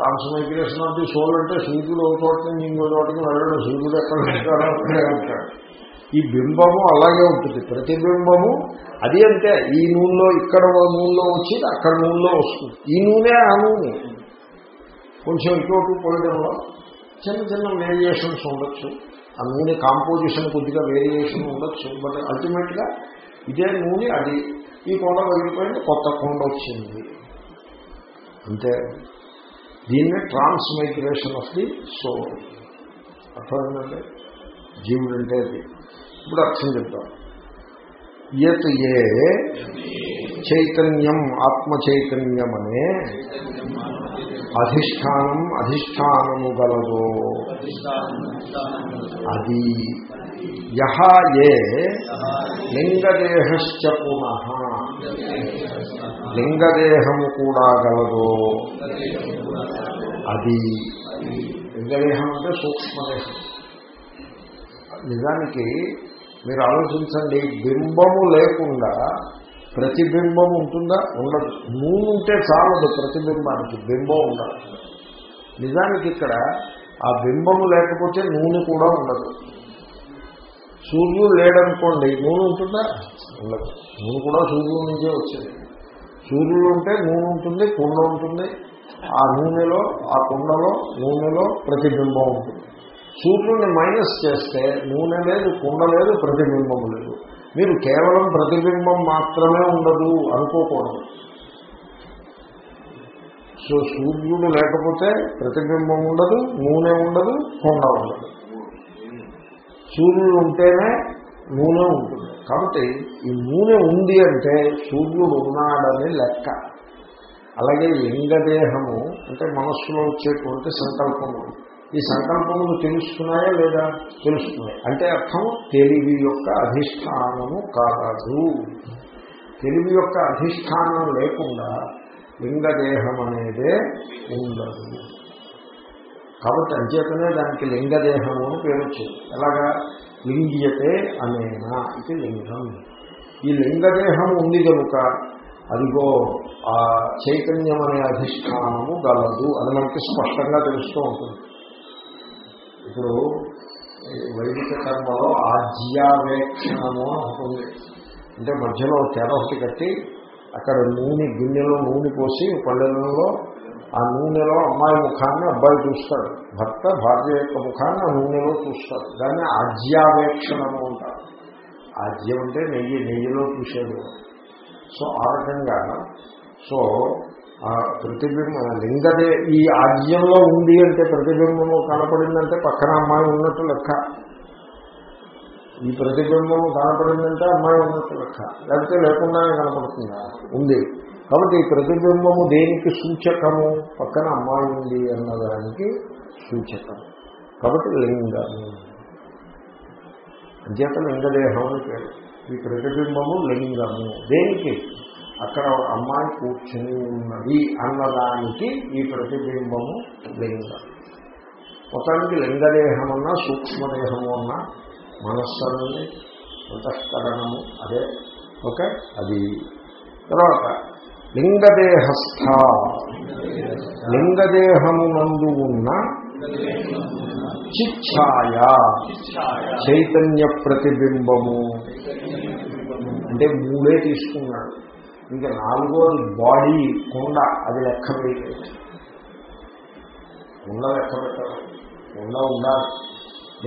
[SPEAKER 1] ట్రాన్స్మైగ్రేషన్ ఆఫ్ ది సోల్ అంటే సూర్యుడు ఒక చోట నుంచి ఇంకో చోటకి వెళ్ళడం. సూర్యుడు ఎక్కడ ఉంటాడు. ఈ బింబము అలాగే ఉంటుంది. ప్రతిబింబము అది అంటే ఈ నూనెలో ఇక్కడ నూనెలో వచ్చి అక్కడ నూనెలో వస్తుంది. ఈ నూనె ఆ నూనె. కొంచెం ఇటువంటి పోయడంలో చిన్న చిన్న వేరియేషన్స్ ఉండొచ్చు. ఆ నూనె కాంపోజిషన్ కొద్దిగా వేరియేషన్ ఉండొచ్చు. బట్ అల్టిమేట్గా ఇదే నూనె అది. ఈ కొండ వెళ్ళిపోయింది కొత్త కొండ వచ్చింది. అంతే. దీన్నే ట్రాన్స్మైగ్రేషన్ ఆఫ్ ది సోల్. అర్థమైందండి? జీవుడు అంటే అది. ఇప్పుడు అర్థం చెప్తాం ఎత్ ఏ చైతన్యం ఆత్మ చైతన్యం అనే అధిష్టానం అధిష్టానము గలదో. అది యహ ఏ లింగదేహశ్చ పునః. లింగదేహము కూడా గలదో? అది. లింగదేహం అంటే సూక్ష్మదేహం. నిజానికి మీరు ఆలోచించండి బింబము లేకుండా ప్రతిబింబం ఉంటుందా? ఉండదు. నూనె ఉంటే చాలదు ప్రతిబింబానికి బింబం ఉండదు నిజానికి ఇక్కడ ఆ బింబము లేకపోతే నూనె కూడా ఉండదు. సూర్యుడు లేడనుకోండి నూనె ఉంటుందా? ఉండదు. నూనె కూడా సూర్యుడి నుంచే వచ్చింది. సూర్యుడు ఉంటే నూనె ఉంటుంది కుండ ఉంటుంది. ఆ నూనెలో ఆ కుండలో నూనెలో ప్రతిబింబం ఉంటుంది. సూర్యుడిని మైనస్ చేస్తే నూనె లేదు కుండ లేదు ప్రతిబింబం లేదు. మీరు కేవలం ప్రతిబింబం మాత్రమే ఉండదు అనుకోకూడదు. సో సూర్యుడు లేకపోతే ప్రతిబింబం ఉండదు నూనె ఉండదు కొండ ఉండదు. సూర్యుడు ఉంటేనే నూనె ఉంటుంది. కాబట్టి ఈ నూనె ఉంది అంటే సూర్యుడు ఉన్నాడని లెక్క. అలాగే లింగదేహము అంటే మనస్సులో వచ్చేటువంటి సంకల్పము ఈ సంకల్పములు తెలుస్తున్నాయా లేదా? తెలుస్తున్నాయి. అంటే అర్థం తెలివి యొక్క అధిష్టానము కాదు. తెలివి యొక్క అధిష్టానం లేకుండా లింగదేహం అనేదే ఉండదు. కాబట్టి అంచేతనే దానికి లింగదేహము అని పేరు వచ్చింది. ఎలాగా? లింగియతే అనేనా ఇది లింగం. ఈ లింగదేహం ఉంది కనుక అదిగో ఆ చైతన్యం అనే అధిష్టానము గలదు అది మనకి స్పష్టంగా తెలుస్తూ ఉంటుంది. ఇప్పుడు వైదిక కర్మలో ఆజ్యావేక్షణము అని ఉంటుంది అంటే మధ్యలో తెర ఒకటి కట్టి అక్కడ నూనె గిన్నెలో నూనె పోసి పల్లెలలో ఆ నూనెలో అమ్మాయి ముఖాన్ని అబ్బాయి చూస్తాడు. భర్త భార్య యొక్క ముఖాన్ని ఆ నూనెలో చూస్తారు. దాన్ని ఆజ్యావేక్షణము అంటారు. ఆజ్యం అంటే నెయ్యి నెయ్యిలో చూసేది. సో ఆ రకంగా సో ఆ లింగదే ఈ ఆజ్యంలో ఉంది అంటే ప్రతిబింబము కనపడిందంటే పక్కన అమ్మాయి ఉన్నట్టు లెక్క. ఈ ప్రతిబింబము కనపడిందంటే అమ్మాయి ఉన్నట్టు లెక్క. లేకపోతే లేకుండానే కనపడుతుందా? ఉంది. కాబట్టి ఈ ప్రతిబింబము దేనికి సూచకము? పక్కన అమ్మాయి ఉంది అన్నదానికి సూచకము కాబట్టి లింగము అధ్యత లింగదేహం అని పేరు. ఈ ప్రతిబింబము లింగము. దేనికి? అక్కడ అమ్మాయి కూర్చుని ఉన్నది అన్నదానికి ఈ ప్రతిబింబము లింగం. మొత్తానికి లింగదేహం అన్నా సూక్ష్మదేహము అన్నా మనస్సు అన్నది అంతఃకరణము అదే. ఓకే? అది. తర్వాత లింగదేహస్థ. లింగదేహమునందు ఉన్న చిచ్ఛాయ. చైతన్య ప్రతిబింబము. అంటే మూడే తీసుకున్నాడు. ఇంకా నాలుగోది బాడీ కొండ అది లెక్క వేయలేదు ఉండ లెక్క పెట్టాలి ఉండ ఉండాలి.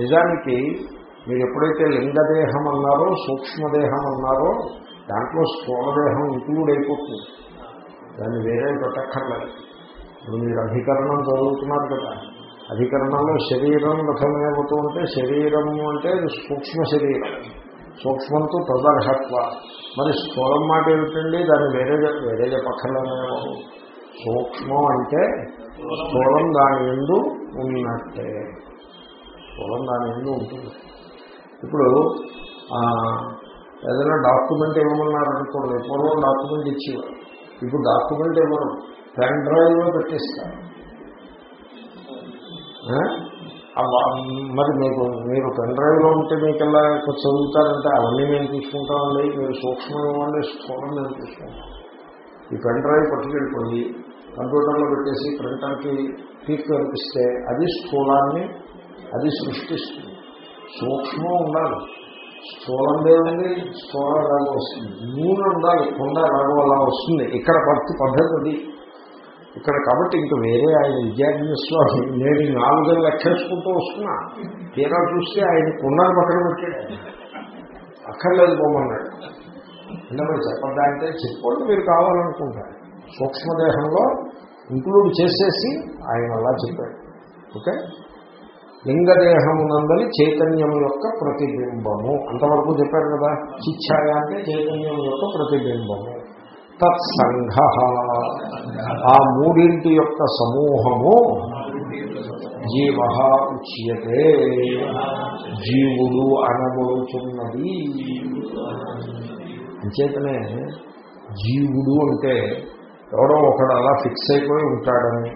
[SPEAKER 1] నిజానికి మీరు ఎప్పుడైతే లింగదేహం అన్నారో సూక్ష్మదేహం అన్నారో దాంట్లో స్థూలదేహం ఇంక్లూడ్ అయిపోతుంది. దాన్ని వేరే పెట్టక్కర్లేదు ఇప్పుడు మీరు అధికరణం చదువుతున్నారు కదా అధికరణంలో శరీరం రథమేమవుతూ ఉంటే శరీరము అంటే సూక్ష్మ శరీరం. సూక్ష్మంతో తదర్హత్వ. మరి స్థూలం మాట ఏమిటండి? దాన్ని వేరే వేరే చెప్పక్కర్లేమో సూక్ష్మం అంటే స్థూలం దాని ఎందు ఉన్నట్టే. స్థూలం దాని ఎందు ఉంటుంది. ఇప్పుడు ఏదైనా డాక్యుమెంట్ ఇవ్వమన్నారనుకోండి పూర్వం డాక్యుమెంట్ ఇచ్చేవారు. ఇప్పుడు డాక్యుమెంట్ ఇవ్వరు పెన్ డ్రైవ్లో పెట్టిస్తారు మరి మీకు మీరు పెన్ డ్రైవ్లో ఉంటే మీకు ఎలా చదువుతారంటే అవన్నీ మేము తీసుకుంటామండి మీరు సూక్ష్మం ఇవ్వండి స్థూలం మేము తీసుకుంటాం ఈ పెన్ డ్రైవ్ పట్టుకెళ్ళిపోయి కంప్యూటర్లో పెట్టేసి ప్రింటర్కి పీక్ కనిపిస్తే అది స్థూలాన్ని అది సృష్టిస్తుంది. సూక్ష్మం ఉండాలి. స్థూలం దేవుంది స్థూలం రాగం వస్తుంది. నూనె ఉండాలి కొండ రాగం అలా వస్తుంది. ఇక్కడ పత్తి పద్ధతి అది. ఇక్కడ కాబట్టి ఇంక వేరే ఆయన విద్యార్థిస్లో నేను నాలుగు లెక్కేసుకుంటూ వస్తున్నా. తీరా చూస్తే ఆయన కొండను పక్కన పెట్టాడు. అక్కర్లేదు పోమన్నాడు అంటే మరి చెప్పద్దా అంటే చెప్పుకోండి మీరు కావాలనుకుంటారు. సూక్ష్మదేహంలో ఇంక్లూడ్ చేసేసి ఆయన అలా చెప్పాడు. ఓకే? లింగదేహమునందలి చైతన్యం యొక్క ప్రతిబింబము. అంతవరకు చెప్పారు కదా శిక్షాయ అంటే చైతన్యం యొక్క ప్రతిబింబము. తత్సంఘ. ఆ మూడింటి యొక్క సమూహము జీవ ఉచ్యతే. జీవుడు అనబడుతున్నది అంచేతనే జీవుడు అంటే ఎవడో ఒకడు అలా ఫిక్స్ అయిపోయి ఉంటాడని.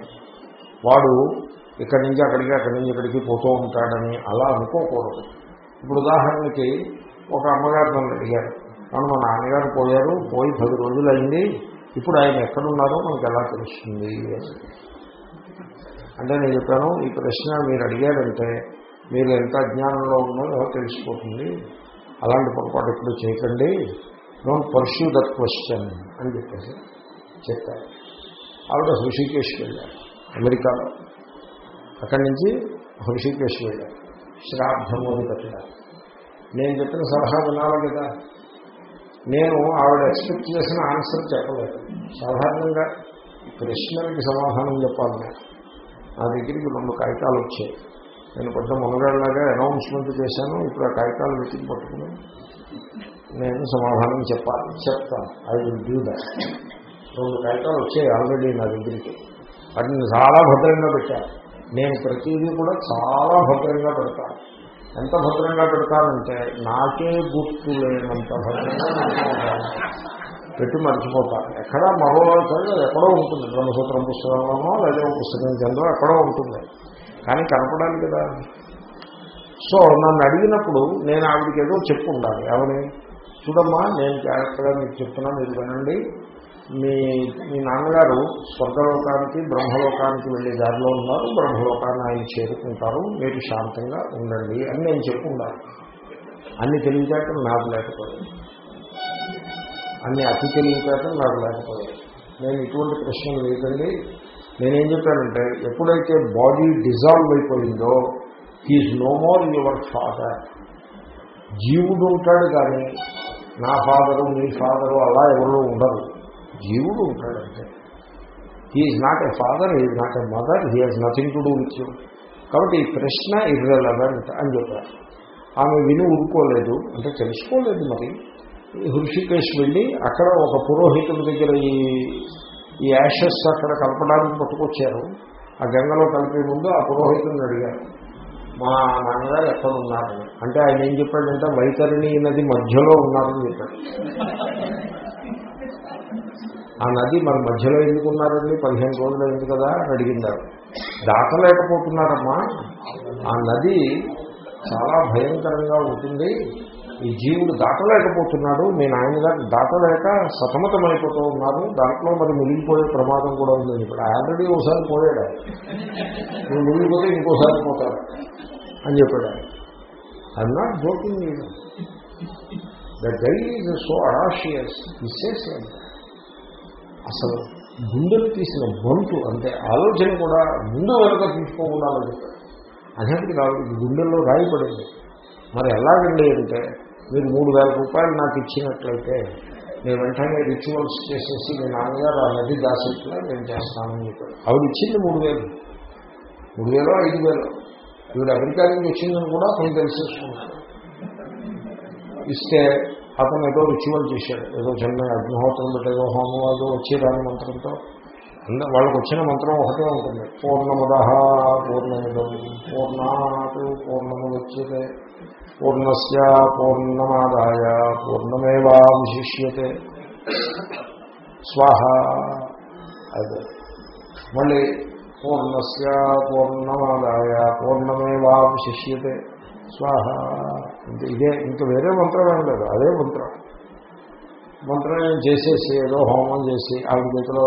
[SPEAKER 1] వాడు ఇక్కడి నుంచి అక్కడికి అక్కడి నుంచి ఇక్కడికి పోతూ ఉంటాడని అలా అనుకోకూడదు. ఇప్పుడు ఉదాహరణకి ఒక అమ్మగారు నన్ను అడిగారు. అవును మా నాన్నగారు పోయారు పోయి పది రోజులు అయింది ఇప్పుడు ఆయన ఎక్కడున్నారో మనకు ఎలా తెలుస్తుంది? అంటే నేను చెప్పాను ఈ ప్రశ్న మీరు అడిగారంటే మీరు ఎంత అజ్ఞానంలో ఉన్నారో తెలిసిపోతుంది? అలాంటి పొరపాటు ఎప్పుడు చేయకండి. డోంట్ పర్ష్యూ దట్ క్వశ్చన్ అని చెప్పేసి చెప్పారు. ఆవిడ హృషికేష్కి వెళ్ళారు అమెరికాలో. అక్కడి నుంచి హృషికేశ్ వెళ్ళారు శ్రాద్ధము అని పెట్టారు. నేను చెప్పిన సలహా వినాలి కదా. నేను ఆవిడ ఎక్స్పెక్ట్ చేసిన ఆన్సర్ చెప్పలేదు. సాధారణంగా ప్రశ్నలకి సమాధానం చెప్పాలి. నేను నా దగ్గరికి రెండు కాగితాలు వచ్చాయి. నేను కొంత మొన్నగాడిలాగా అనౌన్స్మెంట్ చేశాను. ఇప్పుడు ఆ కాగితాలు వెతికి పట్టుకుని నేను సమాధానం చెప్పాలి. చెప్తాను. ఐ విల్ డూ దాట్ రెండు కాగితాలు వచ్చాయి ఆల్రెడీ నా దగ్గరికి. వాటిని చాలా భద్రంగా పెట్టాను నేను ప్రతిదీ కూడా చాలా భద్రంగా పెడతాను. ఎంత భద్రంగా పెడతానంటే నాకే గుర్తు లేనంత భద్రంగా పెట్టి మర్చిపోతాను. ఎక్కడ మరో ఎక్కడో ఉంటుంది. బ్రహ్మసూత్రం పుస్తకంలోనో లేదా ఒక పుస్తకం కింద ఎక్కడో ఉంటుంది. కానీ కనపడాలి కదా. సో నన్ను అడిగినప్పుడు నేను ఆవిడకి ఏదో చెప్పు ఉండాలి. ఎవరి చూడమ్మా నేను జాగ్రత్తగా మీకు చెప్తున్నా మీరు వినండి. మీ మీ నాన్నగారు స్వర్గలోకానికి బ్రహ్మలోకానికి వెళ్ళే దారిలో ఉన్నారు. బ్రహ్మలోకాన్ని ఆయన చేరుకుంటారు. మీరు శాంతంగా ఉండండి అని నేను చెప్పుకున్నాను అన్ని తెలివితేటలు నాకు లేకపోయాయి. అన్ని అతి తెలివితేటలు నాకు లేకపోయాయి. నేను ఇటువంటి ప్రశ్నలు లేదండి నేనేం చెప్పానంటే ఎప్పుడైతే బాడీ డిజాల్వ్ అయిపోయిందో he's no more your father జీవుడు ఉంటాడు కానీ నా ఫాదరు మీ ఫాదరు అలా ఎవరు ఉండరు. జీవుడు ఉంటాడు he's not a father he's not a mother he has nothing to do with you కాబట్టి ఈ ప్రశ్న ఇర్రెలవెంట్ అని చెప్పారు. ఆమె విని ఊరుకోలేదు అంటే తెలుసుకోలేదు మరి. హృషికేశ్ వెళ్ళి అక్కడ ఒక పురోహితుడి దగ్గర ఈ ఈ యాషెస్ అక్కడ కలపడానికి పట్టుకొచ్చారు. ఆ గంగలో కలిపే ముందు ఆ పురోహితుడిని అడిగారు. మా నాన్నగారు ఎక్కడ ఉన్నారని అంటే ఆయన ఏం చెప్పాడంటే వైతరిణి నది మధ్యలో ఉన్నారని చెప్పాడు. ఆ నది మరి మధ్యలో ఎందుకు ఉన్నారండి పదిహేను రోజులు అయింది కదా అని అడిగిందారు. దాటలేకపోతున్నారమ్మా. ఆ నది చాలా భయంకరంగా ఉంటుంది. ఈ జీవుడు దాటలేకపోతున్నాడు. మీ నాయనగారు దాటలేక సతమతమైపోతూ ఉన్నారు. దాంట్లో మరి మునిగిపోయే ప్రమాదం కూడా ఉంది. ఇప్పుడు ఆల్రెడీ ఒకసారి పోయాడు. నువ్వు మునిగిపోతే ఇంకోసారి పోతాడు అని చెప్పాడు. I'm not joking the guy is so audacious ఇసేస్ అసలు గుండెలు తీసిన బంటు అంటే ఆలోచన కూడా ముందు వరకు తీసుకోకుండా చెప్పాడు కాదు గుండెల్లో రాయిపడింది. మరి ఎలాగండి అంటే మీరు మూడు వేల రూపాయలు నాకు ఇచ్చినట్లయితే నేను వెంటనే రిచువల్స్ చేసేసి మీ నాన్నగారు ఆ నది దాసేట్లా నేను చేస్తానని చెప్పాడు ఆవిడ ఇచ్చింది మూడు వేలు. మూడు వేలు ఐదు వేలు. ఈవిడ అమెరికా నుంచి వచ్చిందని కూడా అతను తెలిసేసుకున్నాను ఇస్తే అతను ఏదో రిచువల్ చేశాడు. ఏదో చిన్న అగ్నిహోత్రం పెట్టి ఏదో హోమం ఏదో వచ్చి దాని మంత్రంతో అంద వాళ్ళకి వచ్చిన మంత్రం ఒకటే ఉంటుంది. పూర్ణముద పూర్ణముదం పూర్ణాత్ పూర్ణము వచ్చేదే పూర్ణస్య పూర్ణమాదాయ పూర్ణమేవాశిష్యతే స్వాహ. అదే. మళ్ళీ పూర్ణస్య పూర్ణమాదాయ పూర్ణమేవాశిష్యతే స్వాహ. ఇంక ఇదే ఇంక వేరే మంత్రం ఏం లేదు అదే మంత్రం. మంత్రం చేసేసి ఏదో హోమం చేసి ఆవిడ చేతిలో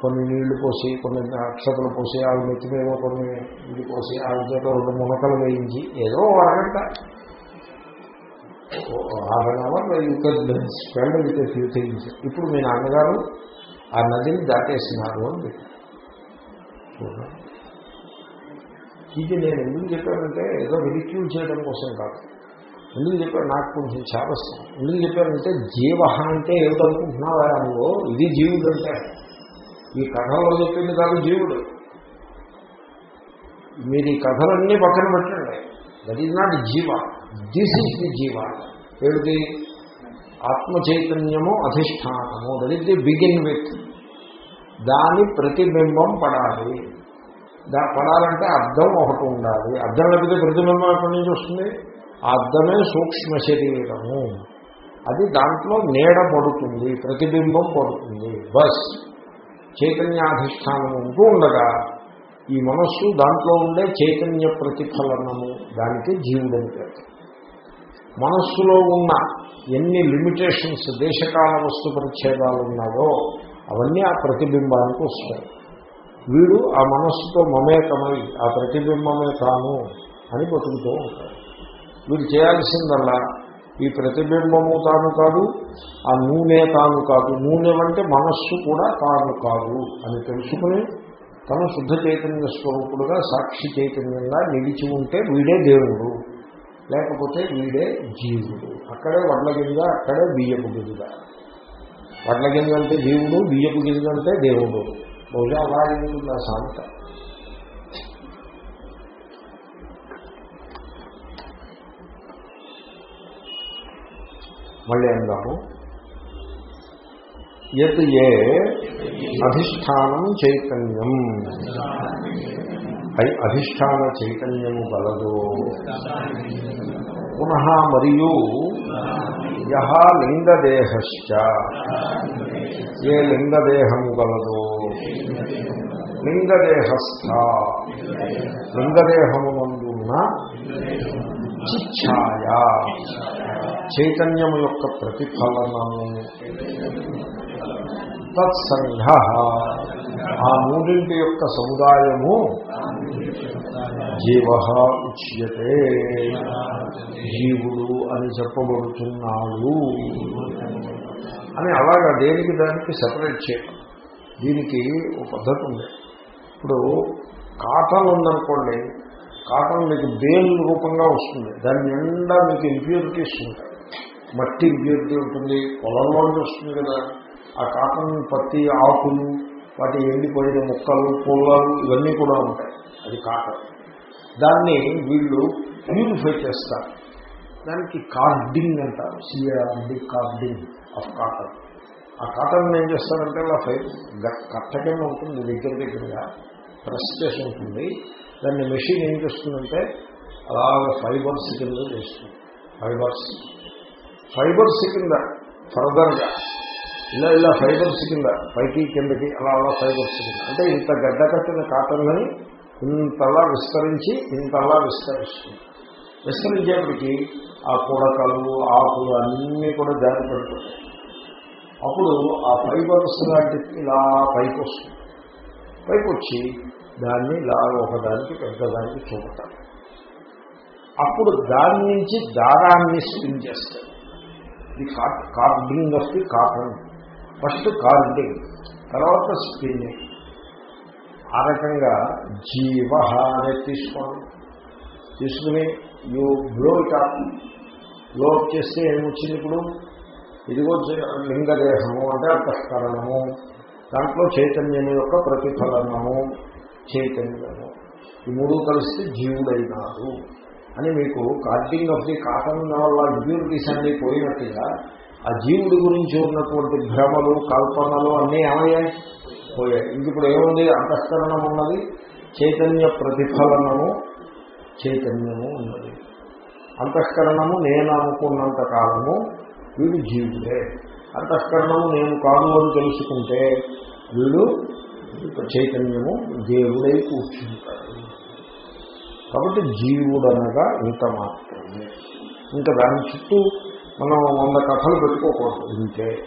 [SPEAKER 1] కొన్ని నీళ్ళు పోసి కొన్ని అక్షతలు పోసి ఆవిడ నెత్తి మీద కొన్ని ఇది పోసి ఆవిడ చేత రెండు మునకలు వేయించి ఏదో అరగంట half an hour you can spend with few things. ఇప్పుడు మీ నాన్నగారు ఆ నదిని దాటేసినారు అని చెప్పారు. ఇది నేను ఎందుకు చెప్పానంటే ఏదో రిడిక్యూల్ చేయడం కోసం కాదు. ఎందుకు చెప్పారు? నాకు కొంచెం చేపస్తాం ఎందుకు చెప్పారంటే జీవ అంటే ఏమిటనుకుంటున్నావా నువ్వు? ఇది జీవుడు అంటే. ఈ కథలో చెప్పింది కాదు జీవుడు. మీరు ఈ కథలన్నీ పక్కన పెట్టండి. దట్ ఈజ్ నాట్ జీవ. దిస్ ఈజ్ ది జీవ. ఏమిటి? ఆత్మ చైతన్యము అధిష్టానము. That is the begin with దాని ప్రతిబింబం పడాలి. దా పడాలంటే అర్థం ఒకటి ఉండాలి. అర్థం లేకపోతే ప్రతిబింబం ఎక్కడి నుంచి వస్తుంది? ఆ అర్థమే సూక్ష్మ శరీరము. అది దాంట్లో నీడ పడుతుంది ప్రతిబింబం పడుతుంది. బస్. చైతన్యాధిష్టానం ఉంటూ ఉండగా ఈ మనస్సు దాంట్లో ఉండే చైతన్య ప్రతిఫలనము దానికి జీవుడని పేరు మనస్సులో ఉన్న ఎన్ని లిమిటేషన్స్ దేశకాల వస్తు పరిచ్ఛేదాలు ఉన్నాయో అవన్నీ ఆ ప్రతిబింబానికి వస్తాయి. వీడు ఆ మనస్సుతో మమేకమై ఆ ప్రతిబింబమే తాను అని బతుకుతూ ఉంటాడు. వీడు చేయాల్సిందల్లా. ఈ ప్రతిబింబము తాను కాదు ఆ నూనె తాను కాదు. నూనె అంటే మనస్సు కూడా తాను కాదు అని తెలుసుకుని తను శుద్ధ చైతన్య స్వరూపుడుగా సాక్షి చైతన్యంగా నిలిచి ఉంటే వీడే దేవుడు. లేకపోతే వీడే జీవుడు. అక్కడే వడ్ల గింజ అక్కడే బియ్యపు గింజ. వడ్ల గింజ అంటే జీవుడు బియ్యపు గింజ అంటే దేవుడు. బహుశా అలా ఉంటుంది ఆ సామెత? మళ్ళీ అందాము ఎత్ ఏ అధిష్టానం చైతన్యం. అయి అధిష్టాన చైతన్యము గలదు పునః మరియు యహ లింగదేహశ్చ. ఏ లింగదేహము గలదు లింగదేహస్థ. లింగదేహమునందున్న చిచ్ఛాయ చైతన్యము యొక్క ప్రతిఫలనము. తత్సంఘ. ఆ మూడింటి యొక్క సముదాయము జీవ ఉచ్యతే. జీవుడు అని చెప్పబడుతున్నాడు. అని అలాగా దేనికి దానికి సెపరేట్ చేయడం దీనికి ఒక పద్ధతి ఉంది. ఇప్పుడు కాటన్ ఉందనుకోండి కాటన్ మీకు బేల్ రూపంగా వస్తుంది. దాని నిండా మీకు ఇంప్యూరిటీస్ ఉంటాయి. మట్టి ఇంప్యూరిటీ ఉంటుంది పొలంలో వస్తుంది కదా. ఆ కాటన్ పత్తి ఆకులు వాటి ఎండిపోయిన మొక్కలు పొలాలు ఇవన్నీ కూడా ఉంటాయి. అది కాటన్. దాన్ని వీళ్ళు ప్యూరిఫై చేస్తారు. దానికి కార్డింగ్ అంటారు. C R D carding of cotton ఆ కాటన్ ఏం చేస్తారంటే అలా ఫై కట్ట కింద ఉంటుంది దగ్గర దగ్గరగా ప్రెస్ చేసి ఉంటుంది. దాన్ని మెషిన్ ఏం చేస్తుందంటే అలాగ ఫైబర్స్ కింద చేస్తుంది. ఫైబర్స్. ఫైబర్స్ కింద ఫర్దర్గా. ఇలా ఇలా ఫైబర్స్ కింద పైకి కిందకి అలా అలా ఫైబర్స్ కింద. అంటే ఇంత గడ్డ కట్టిన కాటన్లని ఇంతలా విస్తరించి ఇంతలా విస్తరిస్తుంది. విస్తరించేప్పటికీ ఆ కూడకలు ఆకులు అన్నీ కూడా జారి పడిపోతాయి. అప్పుడు ఆ ఫైబర్స్ లాంటి ఇలా పైకి వస్తుంది పైకి వచ్చి దాన్ని ఇలా ఒకదానికి పెద్దదానికి చూపటం. అప్పుడు దాని నుంచి దారాన్ని స్పిన్ చేస్తారు the carding of the cotton. First carding తర్వాత స్పిన్నింగ్ ఆ రకంగా జీవ అనేది తీసుకోండి తీసుకుని యూ బ్లో ఇట్ బ్లో చేస్తే ఏమొచ్చింది ఇప్పుడు? ఇదిగో లింగదేహము అంటే అంతఃకరణము. దాంట్లో చైతన్యం యొక్క ప్రతిఫలనము. చైతన్యము ఈ మూడు కలిస్తే జీవుడైనాడు. అని మీకు కార్టింగ్ ఆఫ్ ది కాటన్ వల్ల ఇంప్యూరిటీస్ అన్నీ పోయినట్టుగా ఆ జీవుడి గురించి ఉన్నటువంటి భ్రమలు కల్పనలు అన్నీ ఏమయ్యాయి? పోయాయి. ఇప్పుడు ఏముంది? అంతఃకరణం ఉన్నది. చైతన్య ప్రతిఫలనము చైతన్యము ఉన్నది. అంతఃకరణము నేను అనుకున్నంత కాలము వీడు జీవుడే. అంతఃకరణము నేను కాదు అని తెలుసుకుంటే వీడు చైతన్యము దేవుడై కూర్చుంటాడు. కాబట్టి జీవుడనగా ఇంత మాత్రమే. ఇంకా దాని చుట్టూ మనం వంద కథలు పెట్టుకోకూడదు ఇంతే.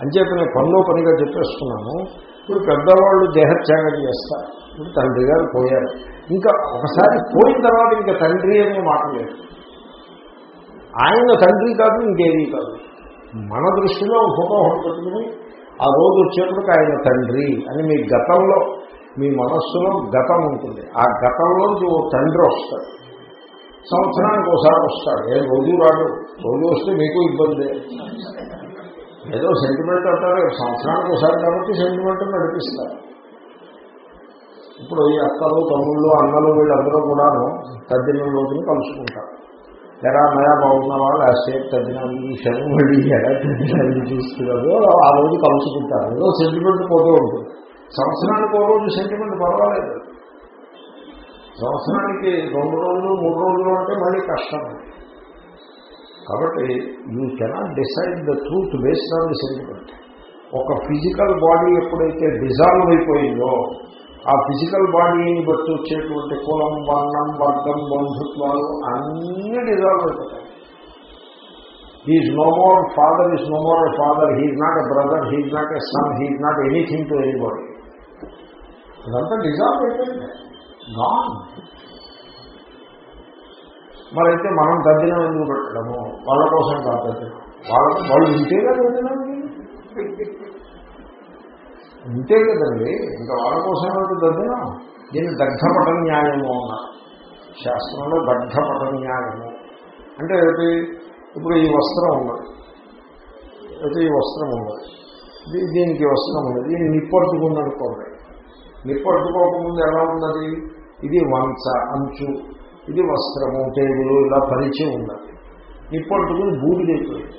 [SPEAKER 1] అంచేతనే పనిలో పనిగా చెప్పేస్తున్నాను ఇప్పుడు పెద్దవాళ్ళు దేహత్యాగం చేస్తారు. ఇప్పుడు తండ్రి గారు పోయారు. ఇంకా ఒకసారి పోయిన తర్వాత ఇంకా తండ్రి అనే మాట లేదు. ఆయన తండ్రి కాదు ఇంకేదీ కాదు. మన దృష్టిలో ఫోటో ఒకటి పెట్టుకుని ఆ రోజు వచ్చేప్పటికి ఆయన తండ్రి అని మీ గతంలో మీ మనస్సులో గతం ఉంటుంది. ఆ గతంలోంచి ఓ తండ్రి వస్తాడు. సంవత్సరానికి ఒకసారి వస్తాడు. ఏ రోజు రాడు. రోజు వస్తే మీకు ఇబ్బంది. ఏదో సెంటిమెంట్ అంటారు. సంవత్సరానికి ఒకసారి కాబట్టి సెంటిమెంట్ నడిపిస్తారు. ఇప్పుడు ఈ అక్కలు తమ్ముళ్ళు అన్నలు వీళ్ళందరూ కూడాను తద్దిన రోజుని కలుసుకుంటారు. ఎరా నయా బాగున్నావా? లాస్ట్ తగ్గినాను ఈ శని మళ్ళీ ఎలా తద్దినాన్ని చూస్తున్నాడు. ఆ రోజు కలుసుకుంటారు. ఏదో సెంటిమెంట్ పోతూ ఉంటుంది. సంవత్సరానికి ఒక రోజు సెంటిమెంట్ పర్వాలేదు. సంవత్సరానికి రెండు రోజులు మూడు రోజులు అంటే మళ్ళీ కష్టం. కాబట్టి you cannot decide the truth based on the sentiment ఒక ఫిజికల్ బాడీ ఎప్పుడైతే డిజాల్వ్ అయిపోయిందో ఆ ఫిజికల్ బాడీని బట్టి వచ్చేటువంటి కులం వర్ణం వర్గం బంధుత్వాలు అన్నీ డిజాల్వ్ అయిపోతాయి. He's no more father is no more father he's not a brother he's not a son he's not anything to anybody అదంతా డిజాల్వ్ అయిపోయింది. గాన్ మరైతే మనం తద్దినం ఎందుకు పెట్టడము? వాళ్ళ కోసం కాదు తద్దినం. వాళ్ళ వాళ్ళు ఇంతే కదా తద్దినం. ఇంతే కదండి ఇంకా వాళ్ళ కోసం ఏమిటి తద్దినం దీన్ని దగ్ధపట న్యాయము అన్నారు శాస్త్రంలో దగ్ధపట న్యాయము అంటే ఏమిటి? ఇప్పుడు ఈ వస్త్రం ఉన్నది. అయితే ఈ వస్త్రం ఉన్నది. దీనికి వస్త్రం ఉన్నది. దీన్ని నిప్పట్టుకుందనుకోండి నిప్పట్టుకోకముందు ఎలా ఉన్నది? ఇది వంచ అంచు. ఇది వస్త్రము టేబుల్ ఇలా పరిచయం ఉన్నది. నిప్పట్టుకుని బూడిదైపోయింది.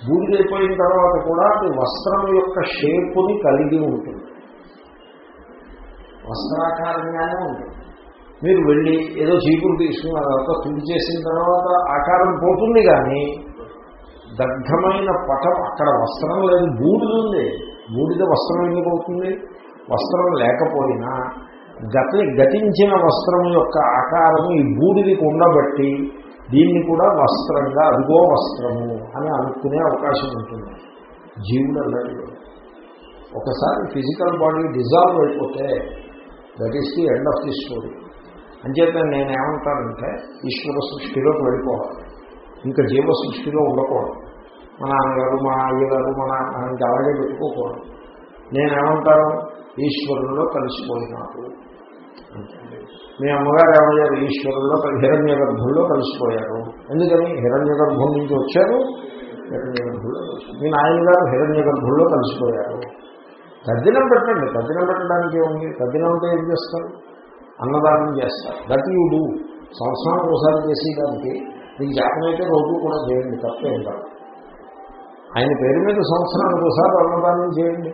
[SPEAKER 1] బూడిదైపోయిన తర్వాత కూడా అది వస్త్రం యొక్క షేపుని కలిగి ఉంటుంది. వస్త్రాకారంగానే ఉంటుంది మీరు వెళ్ళి ఏదో చీపురు తీసుకున్న తర్వాత తుడి చేసిన తర్వాత ఆకారం పోతుంది కానీ దగ్ధమైన పటం అక్కడ వస్త్రం లేదు బూడిద ఉంది. బూడిద వస్త్రం ఎందుకు అవుతుంది? వస్త్రం లేకపోయినా గత గతించిన వస్త్రం యొక్క ఆకారము ఈ బూడిదికి ఉండబట్టి దీన్ని కూడా వస్త్రంగా అదిగో వస్త్రము అని అనుకునే అవకాశం ఉంటుంది. జీవుడు అన్నట్టు ఒకసారి ఫిజికల్ బాడీ డిజాల్వ్ అయిపోతే that is the end of the story అంచేత నేనేమంటానంటే ఈశ్వర సృష్టిలోకి వెళ్ళిపోవాలి. ఇంకా జీవ సృష్టిలో ఉండకూడదు. మా నాన్నగారు మా అయ్యగారు మా నాన్న ఇంకా అలాగే పెట్టుకోకూడదు. నేనేమంటాను ఈశ్వరుల్లో అంటే మీ అమ్మగారు ఏమయ్యారు ఈశ్వరుల్లో హిరణ్య గర్భంలో కలిసిపోయారు. ఎందుకని? హిరణ్య గర్భం నుంచి వచ్చారు. హిరణ్య గర్భంలో మీ నాయన గారు హిరణ్య గర్భంలో కలిసిపోయారు. తద్దినం పెట్టండి. తద్దినం పెట్టడానికి ఏముంది? తద్దినం అంటే ఏం చేస్తారు? అన్నదానం చేస్తారు. దట్ యూ డూ సంవత్సరానికి ఒకసారి చేసేదానికి మీకు జాతమైతే రోజు కూడా చేయండి తప్పేం కాదు ఆయన పేరు మీద సంవత్సరానికి ఒకసారి అన్నదానం చేయండి.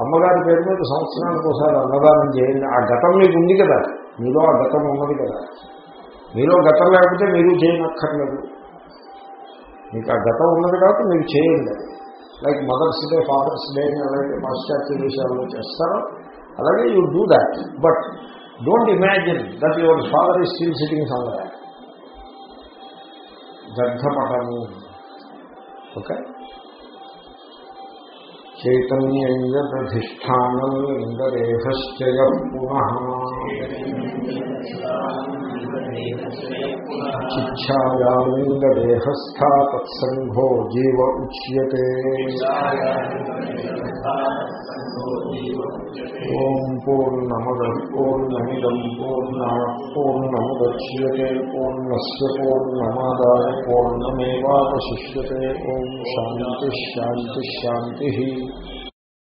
[SPEAKER 1] అమ్మగారి పేరు మీద సంవత్సరానికి ఒకసారి అన్నదానం చేయండి. ఆ గతం మీకు ఉంది కదా. మీలో ఆ గతం ఉన్నది కదా. మీలో గతం లేకపోతే మీరు చేయనక్కర్లేదు. మీకు ఆ గతం ఉన్నది కాబట్టి మీరు చేయండి. Like mother's day father's day అని అలాగే పాశ్చాత్య దేశాల్లో చేస్తారో అలాగే you do that but don't imagine that your father is still sitting somewhere గర్భపటము. Okay చైతన్యంజధిష్టానం లింగదేహశ్చయ పునః చిచ్ఛాయాలింగదేహస్థా తత్సంఘో జీవ ఉచ్యతే ఓం పూర్ణమద పూర్ణమిదం పూర్ణ పూర్ణముద్యతే పూర్ణస్ పూర్ణమాదాయ పూర్ణమేవాశిష్యతే ఓం శాంతి శాంతి శాంతి